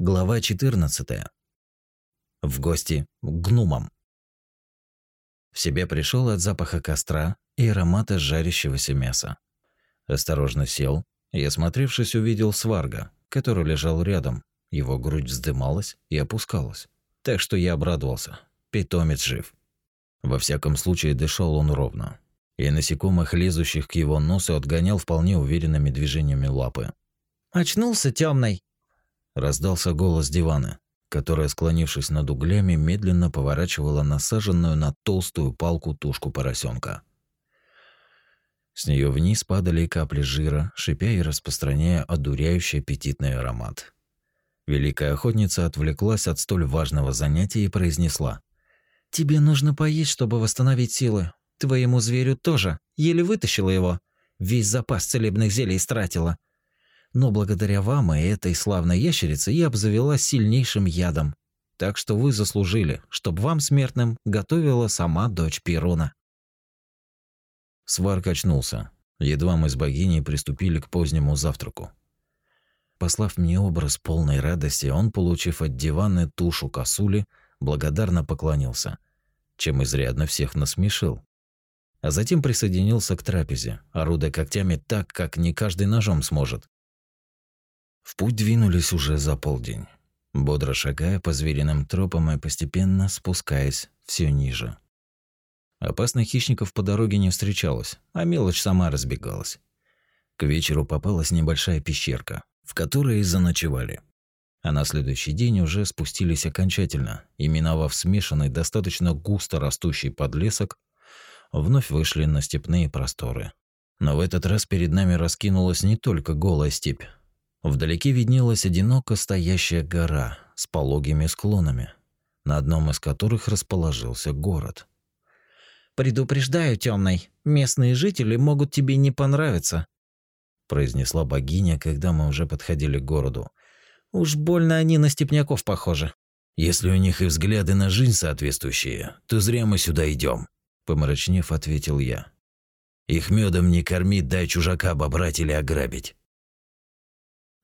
Глава 14. В гости к гнумам. В себе пришел от запаха костра и аромата жарящегося мяса. Осторожно сел и, осмотревшись, увидел сварга, который лежал рядом. Его грудь вздымалась и опускалась. Так что я обрадовался. Питомец жив. Во всяком случае, дышал он ровно. И насекомых, лезущих к его носу, отгонял вполне уверенными движениями лапы. «Очнулся темный!» Раздался голос дивана, которая, склонившись над углями, медленно поворачивала насаженную на толстую палку тушку поросенка. С нее вниз падали капли жира, шипя и распространяя одуряющий аппетитный аромат. Великая охотница отвлеклась от столь важного занятия и произнесла. «Тебе нужно поесть, чтобы восстановить силы. Твоему зверю тоже. Еле вытащила его. Весь запас целебных зелий истратила но благодаря вам и этой славной ящерице я обзавелась сильнейшим ядом. Так что вы заслужили, чтобы вам, смертным, готовила сама дочь Перуна». Сварк очнулся. Едва мы с богиней приступили к позднему завтраку. Послав мне образ полной радости, он, получив от дивана тушу косули, благодарно поклонился, чем изрядно всех насмешил. А затем присоединился к трапезе, орудуя когтями так, как не каждый ножом сможет. В путь двинулись уже за полдень, бодро шагая по звериным тропам и постепенно спускаясь все ниже. Опасных хищников по дороге не встречалось, а мелочь сама разбегалась. К вечеру попалась небольшая пещерка, в которой и заночевали. А на следующий день уже спустились окончательно, и миновав смешанный, достаточно густо растущий подлесок, вновь вышли на степные просторы. Но в этот раз перед нами раскинулась не только голая степь, Вдалеке виднелась одиноко стоящая гора с пологими склонами, на одном из которых расположился город. «Предупреждаю, темный, местные жители могут тебе не понравиться», произнесла богиня, когда мы уже подходили к городу. «Уж больно они на степняков похожи». «Если у них и взгляды на жизнь соответствующие, то зря мы сюда идем, помрачнев, ответил я. «Их медом не кормить, дай чужака обобрать или ограбить».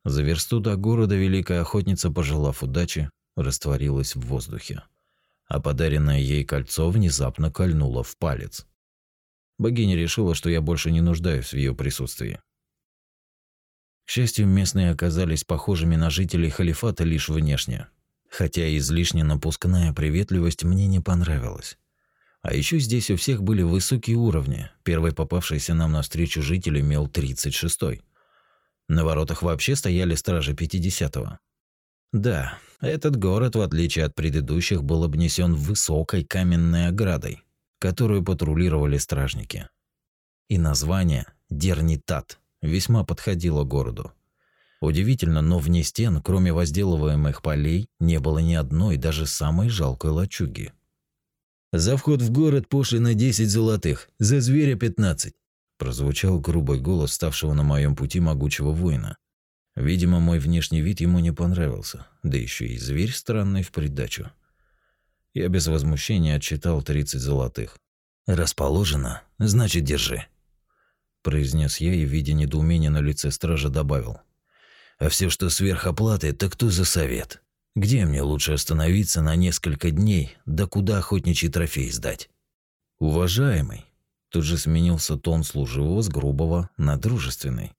За версту до города великая охотница, пожелав удачи, растворилась в воздухе, а подаренное ей кольцо внезапно кольнуло в палец. Богиня решила, что я больше не нуждаюсь в ее присутствии. К счастью, местные оказались похожими на жителей халифата лишь внешне, хотя излишне напускная приветливость мне не понравилась. А еще здесь у всех были высокие уровни. Первый попавшийся нам навстречу житель имел 36-й. На воротах вообще стояли стражи 50-го. Да, этот город, в отличие от предыдущих, был обнесен высокой каменной оградой, которую патрулировали стражники. И название Дернитат весьма подходило городу. Удивительно, но вне стен, кроме возделываемых полей, не было ни одной, даже самой жалкой лачуги. За вход в город пошлина 10 золотых, за зверя 15 прозвучал грубый голос ставшего на моем пути могучего воина. Видимо, мой внешний вид ему не понравился, да еще и зверь странный в придачу. Я без возмущения отчитал 30 золотых. «Расположено, значит, держи», – произнес я и, видя недоумение на лице стража, добавил. «А все, что сверх оплаты, так кто за совет? Где мне лучше остановиться на несколько дней, да куда охотничий трофей сдать?» «Уважаемый», Тут же сменился тон служивого с грубого на дружественный.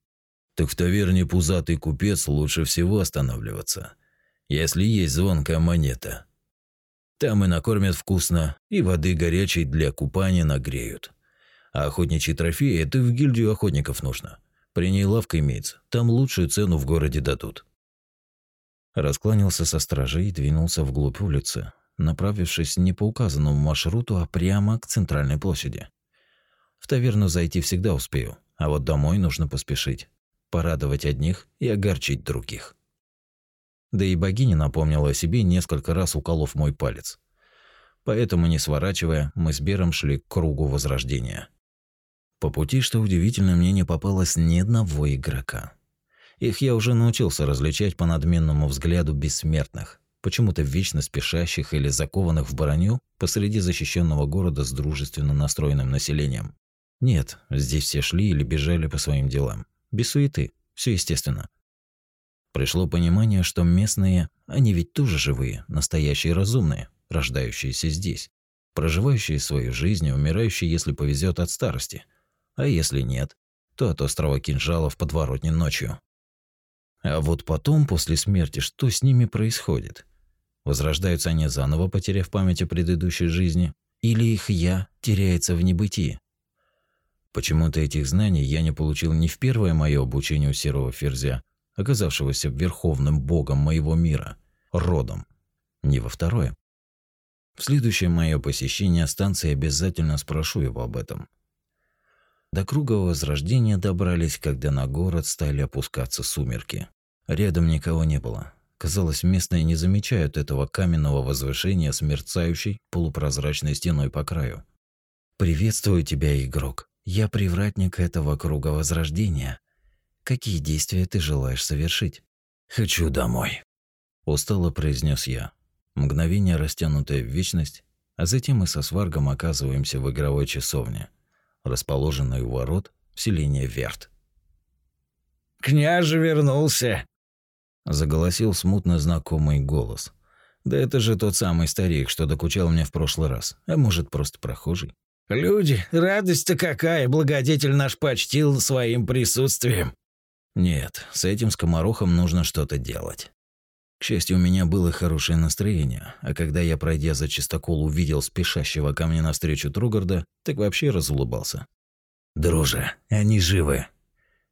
Так в таверне пузатый купец лучше всего останавливаться, если есть звонкая монета. Там и накормят вкусно, и воды горячей для купания нагреют. А охотничий трофей – это в гильдию охотников нужно. При ней лавка имеется, там лучшую цену в городе дадут. Раскланялся со стражей и двинулся вглубь улицы, направившись не по указанному маршруту, а прямо к центральной площади. В таверну зайти всегда успею, а вот домой нужно поспешить. Порадовать одних и огорчить других. Да и богиня напомнила о себе, несколько раз уколов мой палец. Поэтому, не сворачивая, мы с Бером шли к кругу возрождения. По пути, что удивительно, мне не попалось ни одного игрока. Их я уже научился различать по надменному взгляду бессмертных, почему-то вечно спешащих или закованных в броню посреди защищенного города с дружественно настроенным населением. Нет, здесь все шли или бежали по своим делам. Без суеты, все естественно. Пришло понимание, что местные Они ведь тоже живые, настоящие разумные, рождающиеся здесь, проживающие свою жизнь и умирающие, если повезет от старости. А если нет, то от острова кинжалов подворотни ночью. А вот потом, после смерти, что с ними происходит? Возрождаются они заново, потеряв память о предыдущей жизни? Или их «я» теряется в небытии? Почему-то этих знаний я не получил ни в первое мое обучение у серого ферзя, оказавшегося верховным богом моего мира, родом, ни во второе. В следующее мое посещение станции обязательно спрошу его об этом. До круга возрождения добрались, когда на город стали опускаться сумерки. Рядом никого не было. Казалось, местные не замечают этого каменного возвышения с мерцающей полупрозрачной стеной по краю. «Приветствую тебя, игрок. Я привратник этого круга возрождения. Какие действия ты желаешь совершить? Хочу домой, устало произнес я. Мгновение растянутое в вечность, а затем мы со сваргом оказываемся в игровой часовне, расположенной у ворот в селении Верт. Княже вернулся, заголосил смутно знакомый голос. Да это же тот самый старик, что докучал мне в прошлый раз, а может, просто прохожий. Люди, радость-то какая, благодетель наш почтил своим присутствием. Нет, с этим скоморохом нужно что-то делать. К счастью, у меня было хорошее настроение, а когда я, пройдя за чистокол, увидел спешащего ко мне навстречу Тругарда, так вообще разулыбался. «Друже, они живы!»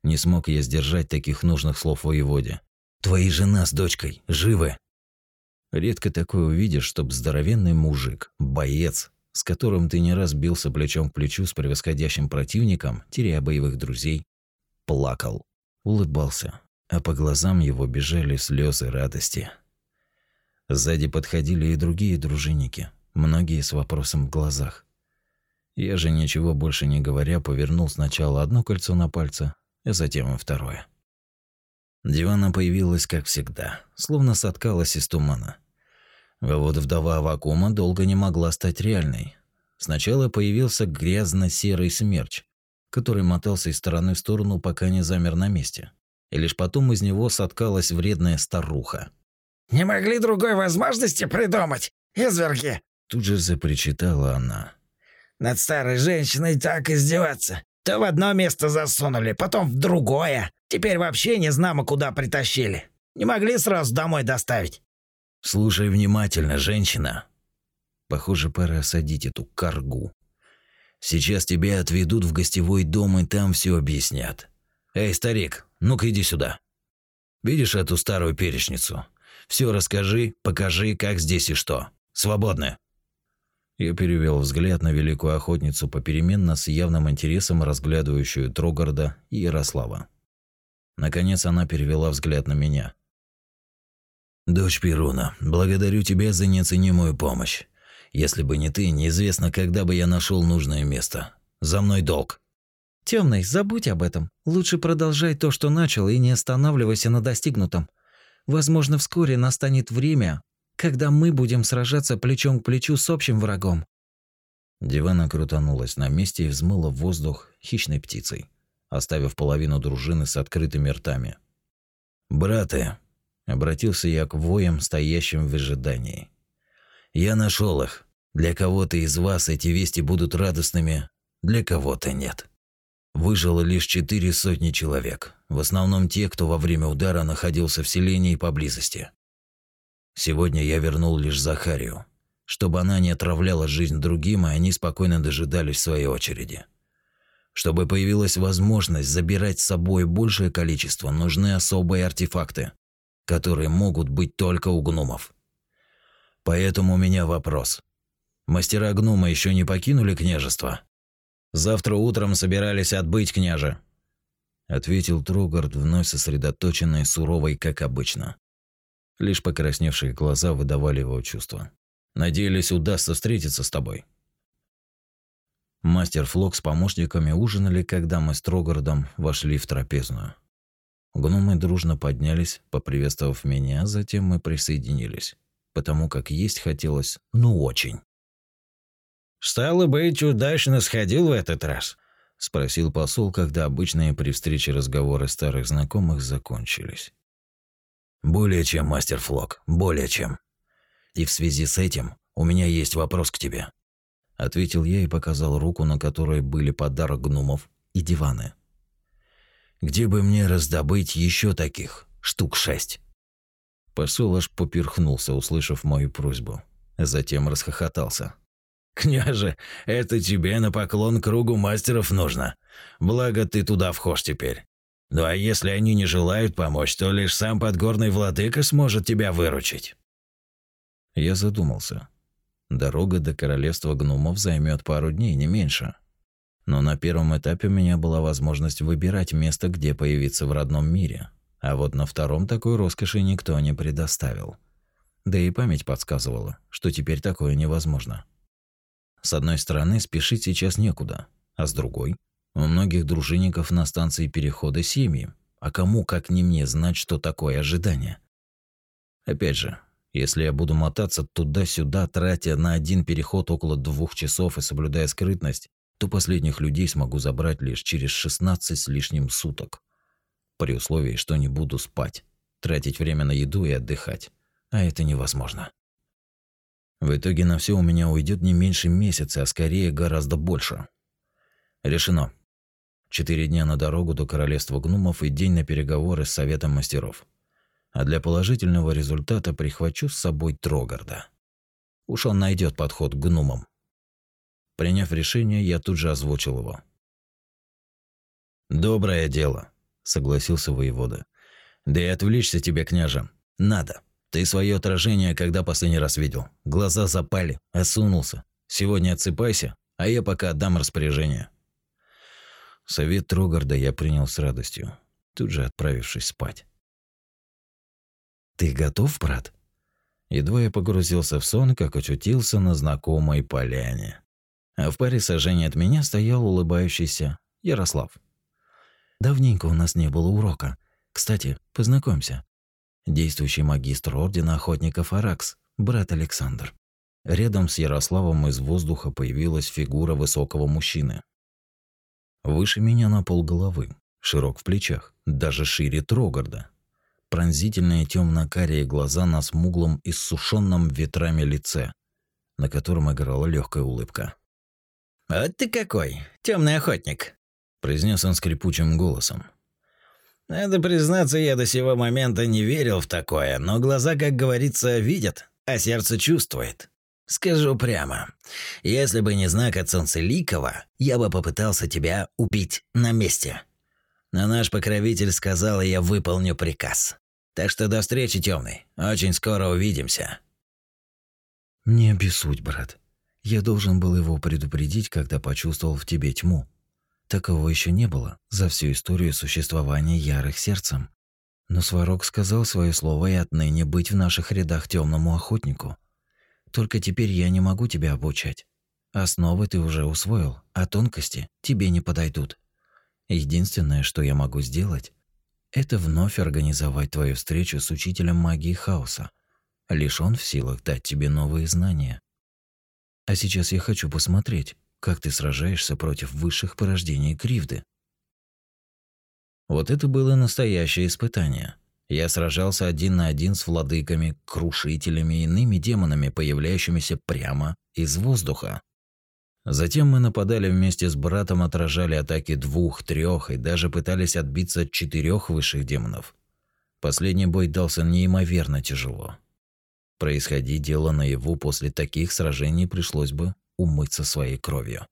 Не смог я сдержать таких нужных слов воеводе. «Твои жена с дочкой живы!» Редко такое увидишь, чтоб здоровенный мужик, боец, с которым ты не раз бился плечом к плечу с превосходящим противником, теряя боевых друзей, плакал, улыбался, а по глазам его бежали слезы радости. Сзади подходили и другие дружинники, многие с вопросом в глазах. Я же ничего больше не говоря повернул сначала одно кольцо на пальце, а затем и второе. Дивана появилась, как всегда, словно соткалась из тумана. А вот вдова вакуума долго не могла стать реальной. Сначала появился грязно-серый смерч, который мотался из стороны в сторону, пока не замер на месте. И лишь потом из него соткалась вредная старуха. «Не могли другой возможности придумать, изверги!» Тут же запричитала она. «Над старой женщиной так издеваться. То в одно место засунули, потом в другое. Теперь вообще не знамо куда притащили. Не могли сразу домой доставить. Слушай внимательно, женщина. Похоже, пора осадить эту каргу. Сейчас тебя отведут в гостевой дом и там все объяснят. Эй, старик, ну-ка иди сюда. Видишь эту старую перечницу? Все расскажи, покажи, как здесь и что. Свободны. Я перевел взгляд на великую охотницу попеременно с явным интересом разглядывающую Трогарда и Ярослава. Наконец она перевела взгляд на меня. «Дочь Перуна, благодарю тебя за неоценимую помощь. Если бы не ты, неизвестно, когда бы я нашел нужное место. За мной долг». Темный, забудь об этом. Лучше продолжай то, что начал, и не останавливайся на достигнутом. Возможно, вскоре настанет время, когда мы будем сражаться плечом к плечу с общим врагом». Дивана крутанулась на месте и взмыла в воздух хищной птицей, оставив половину дружины с открытыми ртами. «Браты, Обратился я к воям, стоящим в ожидании. «Я нашел их. Для кого-то из вас эти вести будут радостными, для кого-то нет. Выжило лишь четыре сотни человек, в основном те, кто во время удара находился в селении поблизости. Сегодня я вернул лишь Захарию, чтобы она не отравляла жизнь другим, и они спокойно дожидались своей очереди. Чтобы появилась возможность забирать с собой большее количество, нужны особые артефакты, которые могут быть только у гномов. Поэтому у меня вопрос. Мастера гнома еще не покинули княжество? Завтра утром собирались отбыть княже, ответил Трогард, вновь сосредоточенный суровый, как обычно. Лишь покрасневшие глаза выдавали его чувства. Надеялись, удастся встретиться с тобой. Мастер Флок с помощниками ужинали, когда мы с Трогардом вошли в трапезную. Гномы дружно поднялись, поприветствовав меня, затем мы присоединились, потому как есть хотелось, ну очень. «Стало быть, удачно сходил в этот раз?» – спросил посол, когда обычные при встрече разговоры старых знакомых закончились. Более чем, мастер Флок, более чем. И в связи с этим у меня есть вопрос к тебе. Ответил я и показал руку, на которой были подарок гномов и диваны. Где бы мне раздобыть еще таких? Штук шесть. Посол аж поперхнулся, услышав мою просьбу. Затем расхохотался. «Княже, это тебе на поклон кругу мастеров нужно. Благо ты туда вхож теперь. Ну а если они не желают помочь, то лишь сам подгорный владыка сможет тебя выручить». Я задумался. Дорога до королевства гномов займет пару дней, не меньше. Но на первом этапе у меня была возможность выбирать место, где появиться в родном мире. А вот на втором такой роскоши никто не предоставил. Да и память подсказывала, что теперь такое невозможно. С одной стороны, спешить сейчас некуда, а с другой, у многих дружинников на станции перехода семьи, а кому, как не мне, знать, что такое ожидание? Опять же, если я буду мотаться туда-сюда, тратя на один переход около двух часов и соблюдая скрытность, то последних людей смогу забрать лишь через 16 с лишним суток. При условии, что не буду спать, тратить время на еду и отдыхать. А это невозможно. В итоге на все у меня уйдет не меньше месяца, а скорее гораздо больше. Решено. Четыре дня на дорогу до королевства гномов и день на переговоры с советом мастеров. А для положительного результата прихвачу с собой Трогарда. Уж он найдет подход к гномам. Приняв решение, я тут же озвучил его. «Доброе дело», — согласился воевода. «Да и отвлечься тебе, княже, надо. Ты свое отражение когда последний раз видел? Глаза запали, осунулся. Сегодня отсыпайся, а я пока отдам распоряжение». Совет Трогарда я принял с радостью, тут же отправившись спать. «Ты готов, брат?» Едва я погрузился в сон, как очутился на знакомой поляне. А в паре сажений от меня стоял улыбающийся Ярослав. «Давненько у нас не было урока. Кстати, познакомься. Действующий магистр Ордена Охотников Аракс, брат Александр». Рядом с Ярославом из воздуха появилась фигура высокого мужчины. Выше меня на пол головы, широк в плечах, даже шире Трогарда. Пронзительные темно-карие глаза на смуглом иссушенном ветрами лице, на котором играла легкая улыбка. «Вот ты какой, темный охотник», — произнес он скрипучим голосом. «Надо признаться, я до сего момента не верил в такое, но глаза, как говорится, видят, а сердце чувствует. Скажу прямо, если бы не знак от Солнцеликова, я бы попытался тебя убить на месте. Но наш покровитель сказал, и я выполню приказ. Так что до встречи, темный. Очень скоро увидимся». «Не обессудь, брат», я должен был его предупредить, когда почувствовал в тебе тьму. Такого еще не было за всю историю существования ярых сердцем. Но Сварог сказал свое слово и отныне быть в наших рядах темному охотнику. Только теперь я не могу тебя обучать. Основы ты уже усвоил, а тонкости тебе не подойдут. Единственное, что я могу сделать, это вновь организовать твою встречу с учителем магии хаоса. Лишь он в силах дать тебе новые знания. А сейчас я хочу посмотреть, как ты сражаешься против высших порождений Кривды. Вот это было настоящее испытание. Я сражался один на один с владыками, крушителями и иными демонами, появляющимися прямо из воздуха. Затем мы нападали вместе с братом, отражали атаки двух, трех и даже пытались отбиться от четырех высших демонов. Последний бой дался неимоверно тяжело. Происходи дело наяву после таких сражений пришлось бы умыться своей кровью.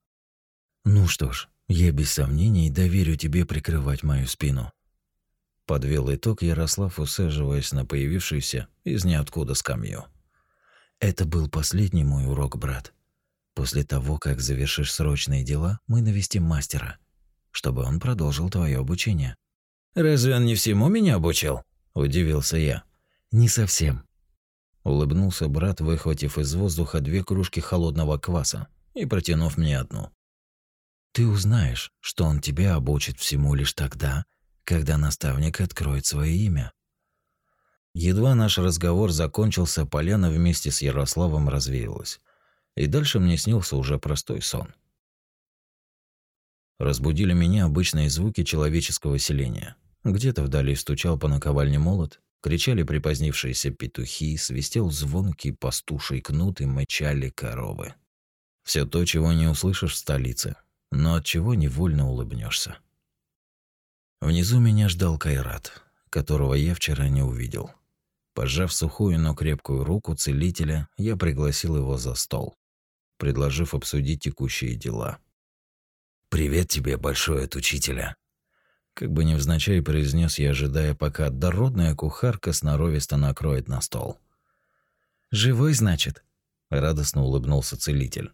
Ну что ж, я без сомнений доверю тебе прикрывать мою спину. Подвел итог Ярослав, усаживаясь на появившуюся из ниоткуда скамью. Это был последний мой урок, брат. После того, как завершишь срочные дела, мы навестим мастера, чтобы он продолжил твое обучение. Разве он не всему меня обучил? удивился я. Не совсем. Улыбнулся брат, выхватив из воздуха две кружки холодного кваса и протянув мне одну. Ты узнаешь, что он тебя обучит всему лишь тогда, когда наставник откроет свое имя. Едва наш разговор закончился, поляна вместе с Ярославом развеялась. И дальше мне снился уже простой сон. Разбудили меня обычные звуки человеческого селения. Где-то вдали стучал по наковальне молот, Кричали припозднившиеся петухи, свистел звонкий пастуший кнут и мычали коровы. Все то, чего не услышишь в столице, но от чего невольно улыбнешься. Внизу меня ждал Кайрат, которого я вчера не увидел. Пожав сухую, но крепкую руку целителя, я пригласил его за стол, предложив обсудить текущие дела. «Привет тебе, большой от учителя!» Как бы невзначай произнес я, ожидая, пока дородная кухарка сноровисто накроет на стол. «Живой, значит?» – радостно улыбнулся целитель.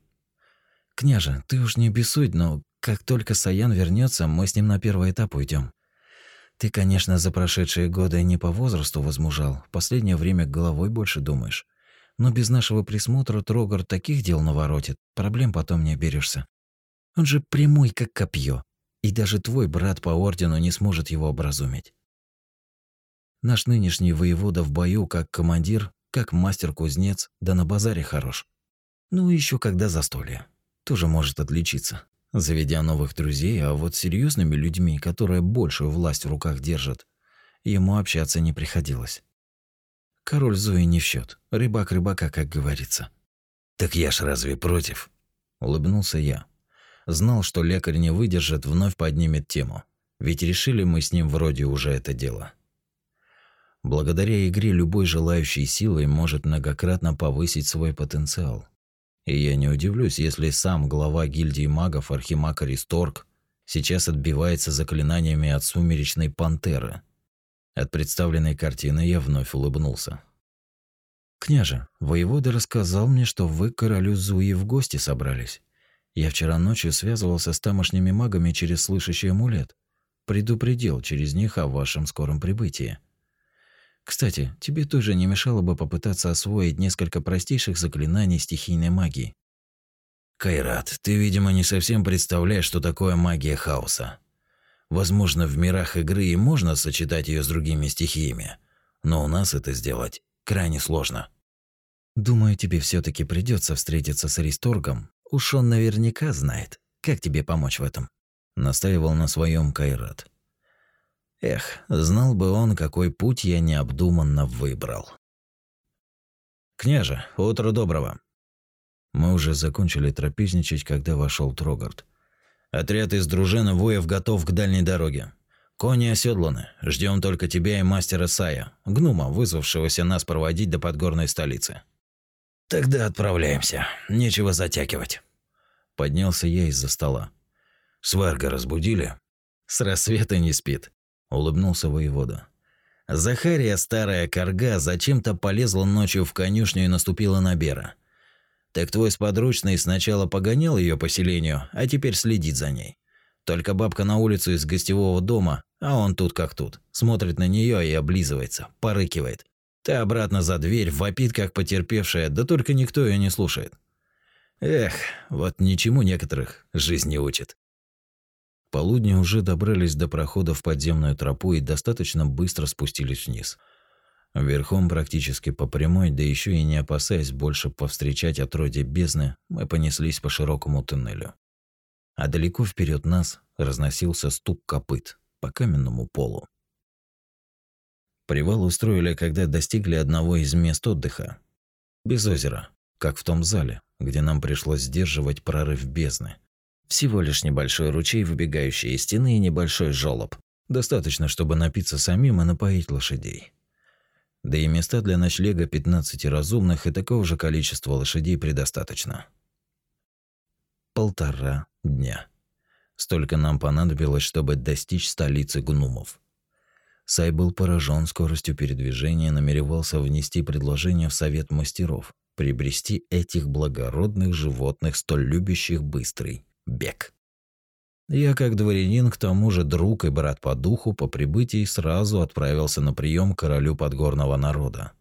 «Княже, ты уж не бесуй, но как только Саян вернется, мы с ним на первый этап уйдем. Ты, конечно, за прошедшие годы не по возрасту возмужал, в последнее время головой больше думаешь. Но без нашего присмотра Трогар таких дел наворотит, проблем потом не оберешься. Он же прямой, как копье, и даже твой брат по ордену не сможет его образумить. Наш нынешний воевода в бою как командир, как мастер-кузнец, да на базаре хорош. Ну, еще когда застолье. Тоже может отличиться заведя новых друзей, а вот с серьезными людьми, которые большую власть в руках держат, ему общаться не приходилось. Король Зои не в счет, рыбак рыбака, как говорится. «Так я ж разве против?» – улыбнулся я. Знал, что лекарь не выдержит, вновь поднимет тему. Ведь решили мы с ним вроде уже это дело. Благодаря игре любой желающий силой может многократно повысить свой потенциал. И я не удивлюсь, если сам глава гильдии магов Архимаг Аристорг сейчас отбивается заклинаниями от сумеречной пантеры. От представленной картины я вновь улыбнулся. «Княже, воевода рассказал мне, что вы к королю Зуи в гости собрались. Я вчера ночью связывался с тамошними магами через слышащий амулет. Предупредил через них о вашем скором прибытии. Кстати, тебе тоже не мешало бы попытаться освоить несколько простейших заклинаний стихийной магии. Кайрат, ты, видимо, не совсем представляешь, что такое магия хаоса. Возможно, в мирах игры и можно сочетать ее с другими стихиями, но у нас это сделать крайне сложно. Думаю, тебе все таки придется встретиться с Аристоргом. Уж он наверняка знает, как тебе помочь в этом. Настаивал на своем Кайрат. Эх, знал бы он, какой путь я необдуманно выбрал. «Княже, утро доброго!» Мы уже закончили трапезничать, когда вошел Трогард. «Отряд из дружины воев готов к дальней дороге. Кони оседланы. Ждем только тебя и мастера Сая, гнума, вызвавшегося нас проводить до подгорной столицы». «Тогда отправляемся. Нечего затягивать». Поднялся я из-за стола. «Сварга разбудили?» «С рассвета не спит улыбнулся воевода. Захария, старая корга, зачем-то полезла ночью в конюшню и наступила на Бера. Так твой сподручный сначала погонял ее по селению, а теперь следит за ней. Только бабка на улицу из гостевого дома, а он тут как тут, смотрит на нее и облизывается, порыкивает. Ты обратно за дверь, вопит как потерпевшая, да только никто ее не слушает. Эх, вот ничему некоторых жизнь не учит полудню уже добрались до прохода в подземную тропу и достаточно быстро спустились вниз. Верхом практически по прямой, да еще и не опасаясь больше повстречать отродье бездны, мы понеслись по широкому туннелю. А далеко вперед нас разносился стук копыт по каменному полу. Привал устроили, когда достигли одного из мест отдыха. Без озера, как в том зале, где нам пришлось сдерживать прорыв бездны – всего лишь небольшой ручей, выбегающий из стены, и небольшой жёлоб. Достаточно, чтобы напиться самим и напоить лошадей. Да и места для ночлега 15 разумных и такого же количества лошадей предостаточно. Полтора дня. Столько нам понадобилось, чтобы достичь столицы гнумов. Сай был поражен скоростью передвижения намеревался внести предложение в совет мастеров, приобрести этих благородных животных, столь любящих быстрый бег. Я, как дворянин, к тому же друг и брат по духу, по прибытии сразу отправился на прием королю подгорного народа.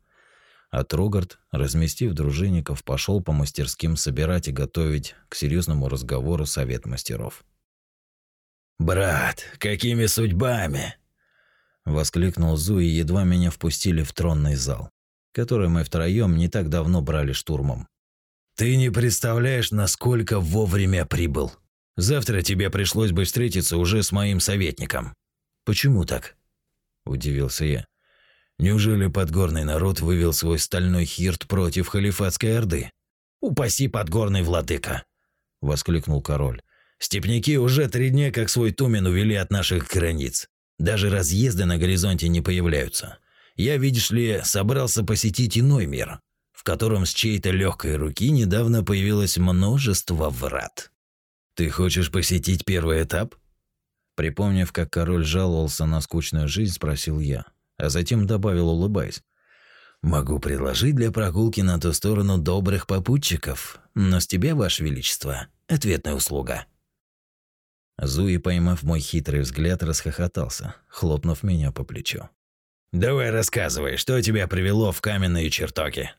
А Трогард, разместив дружинников, пошел по мастерским собирать и готовить к серьезному разговору совет мастеров. «Брат, какими судьбами?» Воскликнул Зуи, едва меня впустили в тронный зал, который мы втроем не так давно брали штурмом. Ты не представляешь, насколько вовремя прибыл. Завтра тебе пришлось бы встретиться уже с моим советником. Почему так? удивился я. Неужели подгорный народ вывел свой стальной хирт против халифатской орды? Упаси подгорный владыка, воскликнул король. Степняки уже три дня как свой тумен увели от наших границ. Даже разъезды на горизонте не появляются. Я, видишь ли, собрался посетить иной мир, в котором с чьей-то легкой руки недавно появилось множество врат. Ты хочешь посетить первый этап? Припомнив, как король жаловался на скучную жизнь, спросил я, а затем добавил, улыбаясь: Могу предложить для прогулки на ту сторону добрых попутчиков, но с тебя, ваше величество, ответная услуга. Зуи, поймав мой хитрый взгляд, расхохотался, хлопнув меня по плечу. «Давай рассказывай, что тебя привело в каменные чертоги?»